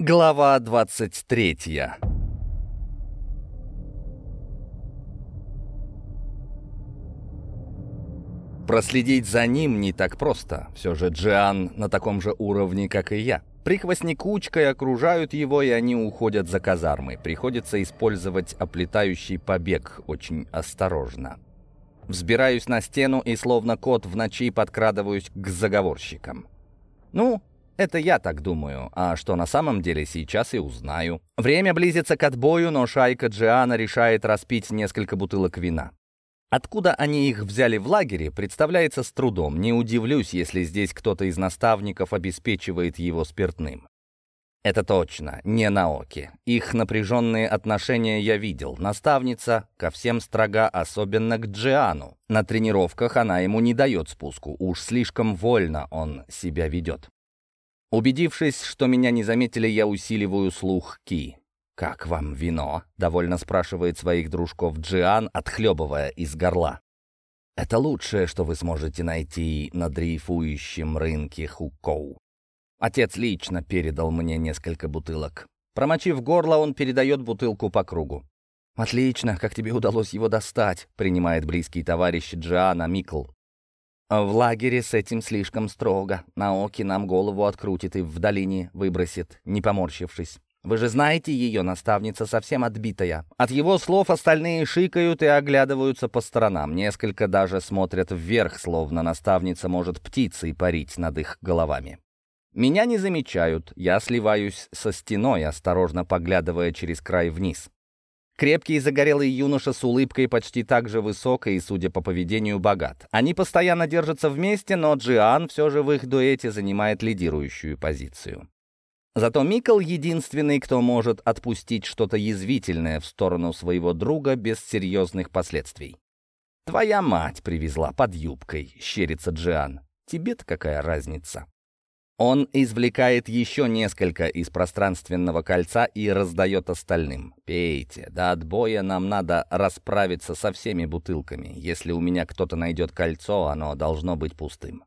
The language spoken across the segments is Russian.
Глава 23 Проследить за ним не так просто. Все же Джиан на таком же уровне, как и я. Прихвостни кучкой окружают его, и они уходят за казармой. Приходится использовать оплетающий побег очень осторожно. Взбираюсь на стену и словно кот в ночи подкрадываюсь к заговорщикам. Ну, это я так думаю, а что на самом деле сейчас и узнаю. Время близится к отбою, но шайка Джиана решает распить несколько бутылок вина. Откуда они их взяли в лагере, представляется с трудом. Не удивлюсь, если здесь кто-то из наставников обеспечивает его спиртным. Это точно, не Наоки. Их напряженные отношения я видел. Наставница ко всем строга, особенно к Джиану. На тренировках она ему не дает спуску, уж слишком вольно он себя ведет. Убедившись, что меня не заметили, я усиливаю слух Ки. «Как вам вино?» — довольно спрашивает своих дружков Джиан, отхлебывая из горла. «Это лучшее, что вы сможете найти на дрейфующем рынке Хукоу. Отец лично передал мне несколько бутылок. Промочив горло, он передает бутылку по кругу. «Отлично, как тебе удалось его достать?» — принимает близкий товарищ Джиана Микл. «В лагере с этим слишком строго. Наоки нам голову открутит и в долине выбросит, не поморщившись. Вы же знаете, ее наставница совсем отбитая. От его слов остальные шикают и оглядываются по сторонам. Несколько даже смотрят вверх, словно наставница может птицей парить над их головами. Меня не замечают, я сливаюсь со стеной, осторожно поглядывая через край вниз. Крепкий и загорелый юноша с улыбкой почти так же высокой и, судя по поведению, богат. Они постоянно держатся вместе, но Джиан все же в их дуэте занимает лидирующую позицию. Зато Микл единственный, кто может отпустить что-то язвительное в сторону своего друга без серьезных последствий. «Твоя мать привезла под юбкой», — щерится Джиан. «Тебе-то какая разница?» Он извлекает еще несколько из пространственного кольца и раздает остальным. «Пейте, до отбоя нам надо расправиться со всеми бутылками. Если у меня кто-то найдет кольцо, оно должно быть пустым».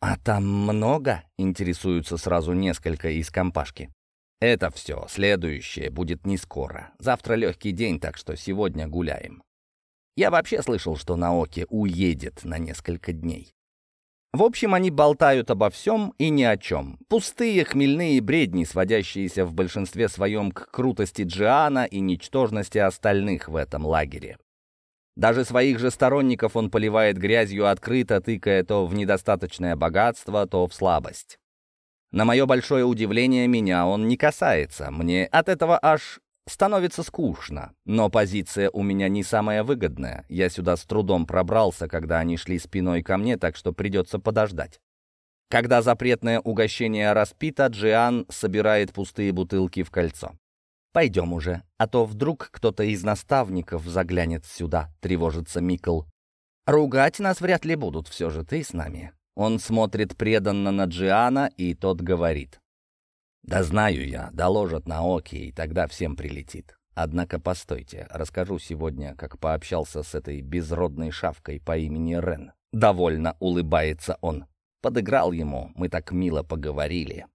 «А там много?» — интересуются сразу несколько из компашки. «Это все, следующее будет не скоро. Завтра легкий день, так что сегодня гуляем». Я вообще слышал, что Наоки уедет на несколько дней. В общем, они болтают обо всем и ни о чем. Пустые хмельные бредни, сводящиеся в большинстве своем к крутости Джиана и ничтожности остальных в этом лагере. Даже своих же сторонников он поливает грязью открыто, тыкая то в недостаточное богатство, то в слабость. На мое большое удивление, меня он не касается. Мне от этого аж Становится скучно, но позиция у меня не самая выгодная. Я сюда с трудом пробрался, когда они шли спиной ко мне, так что придется подождать. Когда запретное угощение распито, Джиан собирает пустые бутылки в кольцо. «Пойдем уже, а то вдруг кто-то из наставников заглянет сюда», — тревожится Микл. «Ругать нас вряд ли будут, все же ты с нами». Он смотрит преданно на Джиана, и тот говорит. «Да знаю я, доложат на Оки, и тогда всем прилетит. Однако постойте, расскажу сегодня, как пообщался с этой безродной шавкой по имени Рен». Довольно улыбается он. Подыграл ему, мы так мило поговорили.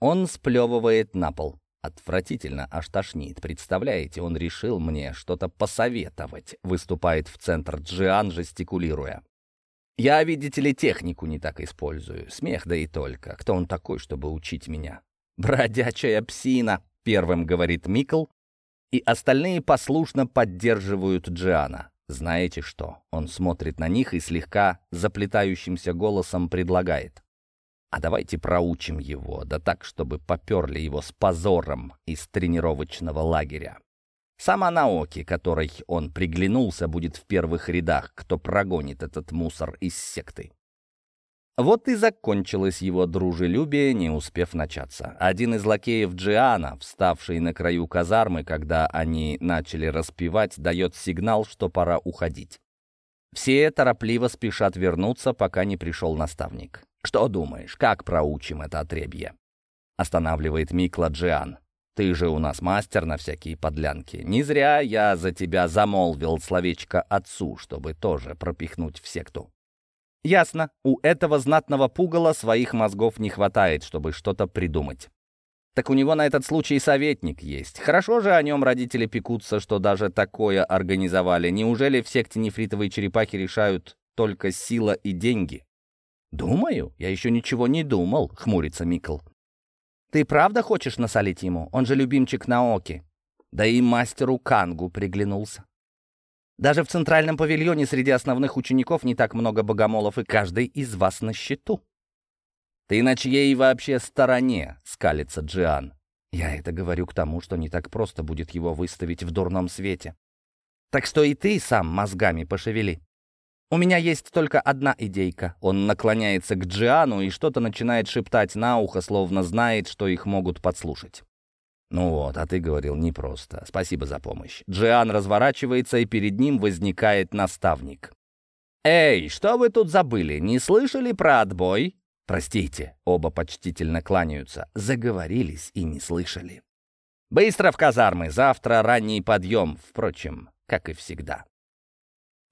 Он сплевывает на пол. Отвратительно, аж тошнит. Представляете, он решил мне что-то посоветовать. Выступает в центр Джиан, жестикулируя. Я, видите ли, технику не так использую. Смех да и только. Кто он такой, чтобы учить меня? «Бродячая псина», — первым говорит Микл, и остальные послушно поддерживают Джиана. Знаете что? Он смотрит на них и слегка заплетающимся голосом предлагает. А давайте проучим его, да так, чтобы поперли его с позором из тренировочного лагеря. Сама Наоки, которой он приглянулся, будет в первых рядах, кто прогонит этот мусор из секты. Вот и закончилось его дружелюбие, не успев начаться. Один из лакеев Джиана, вставший на краю казармы, когда они начали распевать, дает сигнал, что пора уходить. Все торопливо спешат вернуться, пока не пришел наставник. «Что думаешь, как проучим это отребье?» Останавливает Микла Джиан. «Ты же у нас мастер на всякие подлянки. Не зря я за тебя замолвил словечко отцу, чтобы тоже пропихнуть в секту». Ясно, у этого знатного пугала своих мозгов не хватает, чтобы что-то придумать. Так у него на этот случай советник есть. Хорошо же о нем родители пекутся, что даже такое организовали. Неужели в секте нефритовой черепахи решают только сила и деньги? «Думаю? Я еще ничего не думал», — хмурится Микл. «Ты правда хочешь насолить ему? Он же любимчик Наоки». Да и мастеру Кангу приглянулся. Даже в центральном павильоне среди основных учеников не так много богомолов, и каждый из вас на счету. «Ты на чьей вообще стороне?» — скалится Джиан. Я это говорю к тому, что не так просто будет его выставить в дурном свете. Так что и ты сам мозгами пошевели. У меня есть только одна идейка. Он наклоняется к Джиану и что-то начинает шептать на ухо, словно знает, что их могут подслушать. «Ну вот, а ты говорил непросто. Спасибо за помощь». Джиан разворачивается, и перед ним возникает наставник. «Эй, что вы тут забыли? Не слышали про отбой?» «Простите», — оба почтительно кланяются. Заговорились и не слышали. «Быстро в казармы, завтра ранний подъем, впрочем, как и всегда».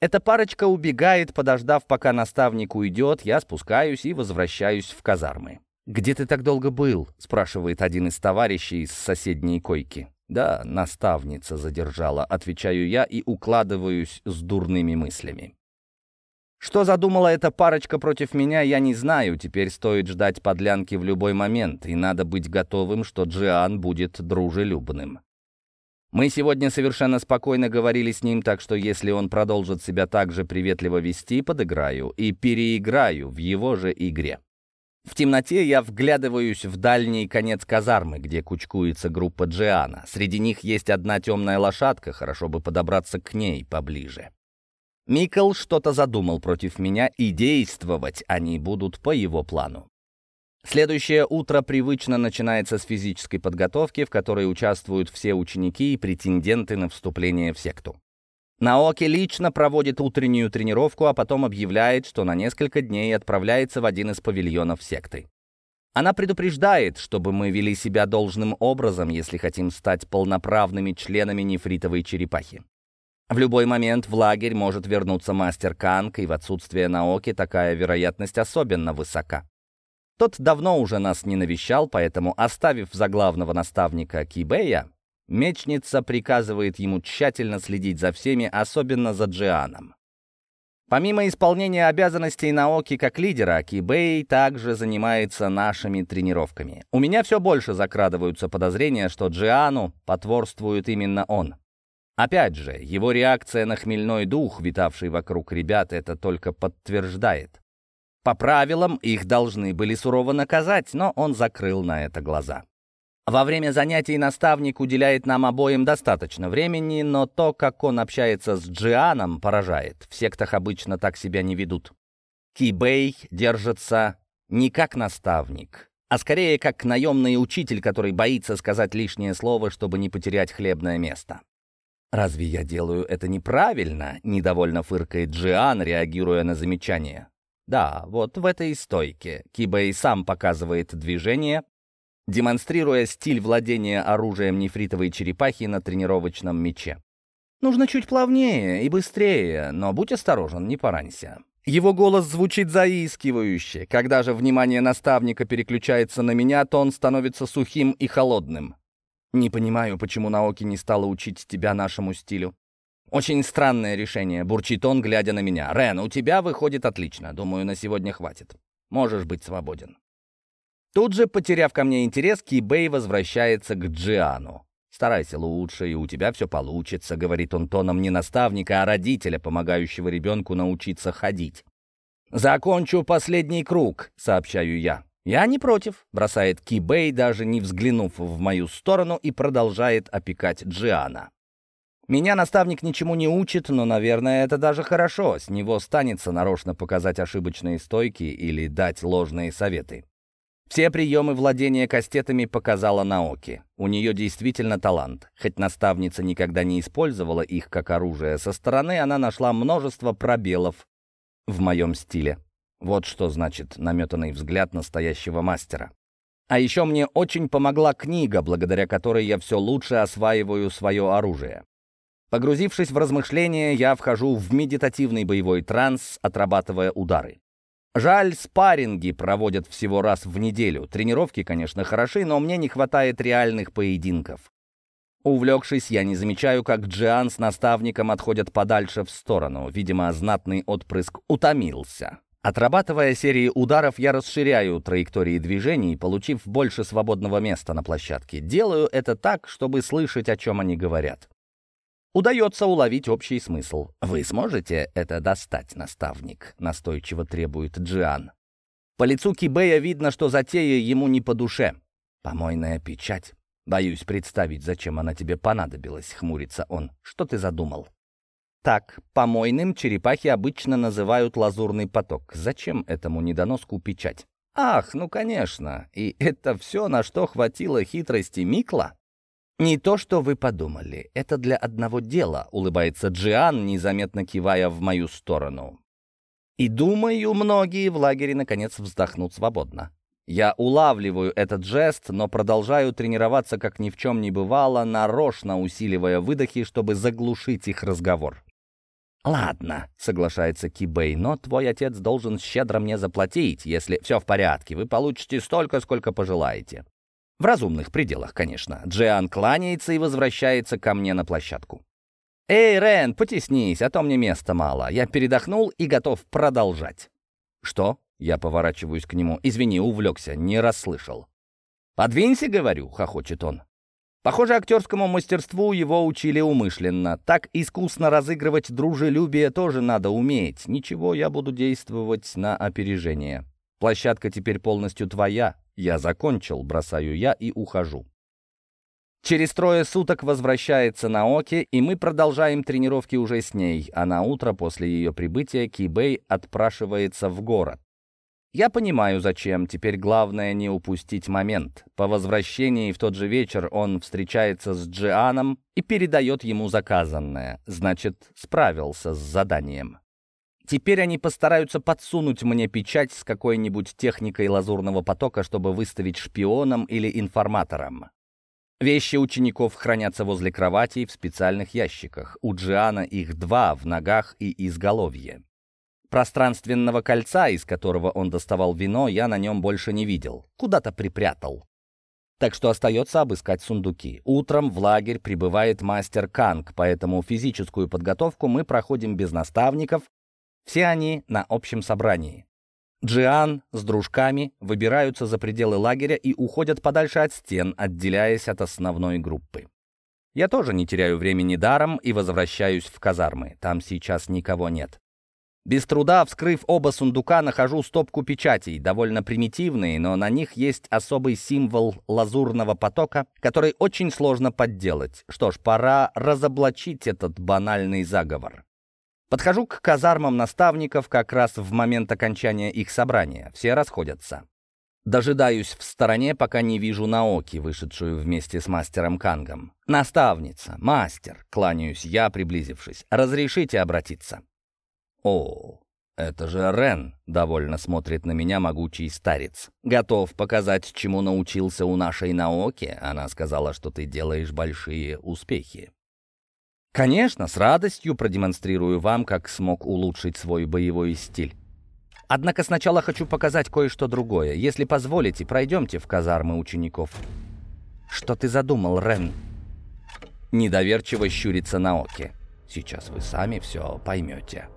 Эта парочка убегает, подождав, пока наставник уйдет, я спускаюсь и возвращаюсь в казармы. «Где ты так долго был?» — спрашивает один из товарищей из соседней койки. «Да, наставница задержала», — отвечаю я и укладываюсь с дурными мыслями. Что задумала эта парочка против меня, я не знаю. Теперь стоит ждать подлянки в любой момент, и надо быть готовым, что Джиан будет дружелюбным. Мы сегодня совершенно спокойно говорили с ним, так что если он продолжит себя так же приветливо вести, подыграю и переиграю в его же игре. В темноте я вглядываюсь в дальний конец казармы, где кучкуется группа Джиана. Среди них есть одна темная лошадка, хорошо бы подобраться к ней поближе. Микл что-то задумал против меня, и действовать они будут по его плану. Следующее утро привычно начинается с физической подготовки, в которой участвуют все ученики и претенденты на вступление в секту. Наоки лично проводит утреннюю тренировку, а потом объявляет, что на несколько дней отправляется в один из павильонов секты. Она предупреждает, чтобы мы вели себя должным образом, если хотим стать полноправными членами нефритовой черепахи. В любой момент в лагерь может вернуться мастер Канг, и в отсутствие Наоки такая вероятность особенно высока. Тот давно уже нас не навещал, поэтому, оставив за главного наставника Кибея, мечница приказывает ему тщательно следить за всеми, особенно за Джианом. Помимо исполнения обязанностей Наоки как лидера, Кибей также занимается нашими тренировками. У меня все больше закрадываются подозрения, что Джиану потворствует именно он. Опять же, его реакция на хмельной дух, витавший вокруг ребят, это только подтверждает. По правилам их должны были сурово наказать, но он закрыл на это глаза. Во время занятий наставник уделяет нам обоим достаточно времени, но то, как он общается с Джианом, поражает. В сектах обычно так себя не ведут. Кибей держится не как наставник, а скорее как наемный учитель, который боится сказать лишнее слово, чтобы не потерять хлебное место. «Разве я делаю это неправильно?» — недовольно фыркает Джиан, реагируя на замечание. Да, вот в этой стойке Кибэй сам показывает движение, демонстрируя стиль владения оружием нефритовой черепахи на тренировочном мече. Нужно чуть плавнее и быстрее, но будь осторожен, не поранься. Его голос звучит заискивающе. Когда же внимание наставника переключается на меня, то он становится сухим и холодным. Не понимаю, почему Наоки не стала учить тебя нашему стилю. «Очень странное решение», — бурчит он, глядя на меня. «Рен, у тебя выходит отлично. Думаю, на сегодня хватит. Можешь быть свободен». Тут же, потеряв ко мне интерес, Кибей возвращается к Джиану. «Старайся лучше, и у тебя все получится», — говорит он тоном не наставника, а родителя, помогающего ребенку научиться ходить. «Закончу последний круг», — сообщаю я. «Я не против», — бросает Кибей, даже не взглянув в мою сторону, и продолжает опекать Джиана. Меня наставник ничему не учит, но, наверное, это даже хорошо. С него станется нарочно показать ошибочные стойки или дать ложные советы. Все приемы владения кастетами показала Наоки. У нее действительно талант. Хоть наставница никогда не использовала их как оружие, со стороны она нашла множество пробелов в моем стиле. Вот что значит наметанный взгляд настоящего мастера. А еще мне очень помогла книга, благодаря которой я все лучше осваиваю свое оружие. Погрузившись в размышления, я вхожу в медитативный боевой транс, отрабатывая удары. Жаль, спарринги проводят всего раз в неделю. Тренировки, конечно, хороши, но мне не хватает реальных поединков. Увлекшись, я не замечаю, как Джиан с наставником отходят подальше в сторону. Видимо, знатный отпрыск утомился. Отрабатывая серии ударов, я расширяю траектории движений, получив больше свободного места на площадке. Делаю это так, чтобы слышать, о чем они говорят. Удается уловить общий смысл. «Вы сможете это достать, наставник?» — настойчиво требует Джиан. По лицу Кибея видно, что затея ему не по душе. «Помойная печать. Боюсь представить, зачем она тебе понадобилась», — хмурится он. «Что ты задумал?» Так, помойным черепахи обычно называют лазурный поток. Зачем этому недоноску печать? Ах, ну конечно, и это все, на что хватило хитрости Микла? «Не то, что вы подумали. Это для одного дела», — улыбается Джиан, незаметно кивая в мою сторону. И думаю, многие в лагере наконец вздохнут свободно. Я улавливаю этот жест, но продолжаю тренироваться, как ни в чем не бывало, нарочно усиливая выдохи, чтобы заглушить их разговор. «Ладно», — соглашается Кибей, «но твой отец должен щедро мне заплатить, если все в порядке. Вы получите столько, сколько пожелаете». В разумных пределах, конечно. Джиан кланяется и возвращается ко мне на площадку. «Эй, Рен, потеснись, а то мне места мало. Я передохнул и готов продолжать». «Что?» — я поворачиваюсь к нему. «Извини, увлекся, не расслышал». «Подвинься, — говорю», — хохочет он. Похоже, актерскому мастерству его учили умышленно. Так искусно разыгрывать дружелюбие тоже надо уметь. Ничего, я буду действовать на опережение. Площадка теперь полностью твоя. Я закончил, бросаю я и ухожу. Через трое суток возвращается Наоки, и мы продолжаем тренировки уже с ней, а на утро после ее прибытия Кибей отпрашивается в город. Я понимаю, зачем. Теперь главное не упустить момент. По возвращении в тот же вечер он встречается с Джианом и передает ему заказанное. Значит, справился с заданием. Теперь они постараются подсунуть мне печать с какой-нибудь техникой лазурного потока, чтобы выставить шпионом или информатором. Вещи учеников хранятся возле кроватей в специальных ящиках. У Джиана их два в ногах и изголовье. Пространственного кольца, из которого он доставал вино, я на нем больше не видел. Куда-то припрятал. Так что остается обыскать сундуки. Утром в лагерь прибывает мастер Канг, поэтому физическую подготовку мы проходим без наставников. Все они на общем собрании. Джиан с дружками выбираются за пределы лагеря и уходят подальше от стен, отделяясь от основной группы. Я тоже не теряю времени даром и возвращаюсь в казармы. Там сейчас никого нет. Без труда, вскрыв оба сундука, нахожу стопку печатей, довольно примитивные, но на них есть особый символ лазурного потока, который очень сложно подделать. Что ж, пора разоблачить этот банальный заговор. Подхожу к казармам наставников как раз в момент окончания их собрания. Все расходятся. Дожидаюсь в стороне, пока не вижу Наоки, вышедшую вместе с мастером Кангом. «Наставница, мастер», — кланяюсь я, приблизившись, — «разрешите обратиться?» «О, это же Рен!» — довольно смотрит на меня могучий старец. «Готов показать, чему научился у нашей Наоки?» Она сказала, что ты делаешь большие успехи. «Конечно, с радостью продемонстрирую вам, как смог улучшить свой боевой стиль. Однако сначала хочу показать кое-что другое. Если позволите, пройдемте в казармы учеников». «Что ты задумал, Рен?» Недоверчиво щурится Наоки. «Сейчас вы сами все поймете».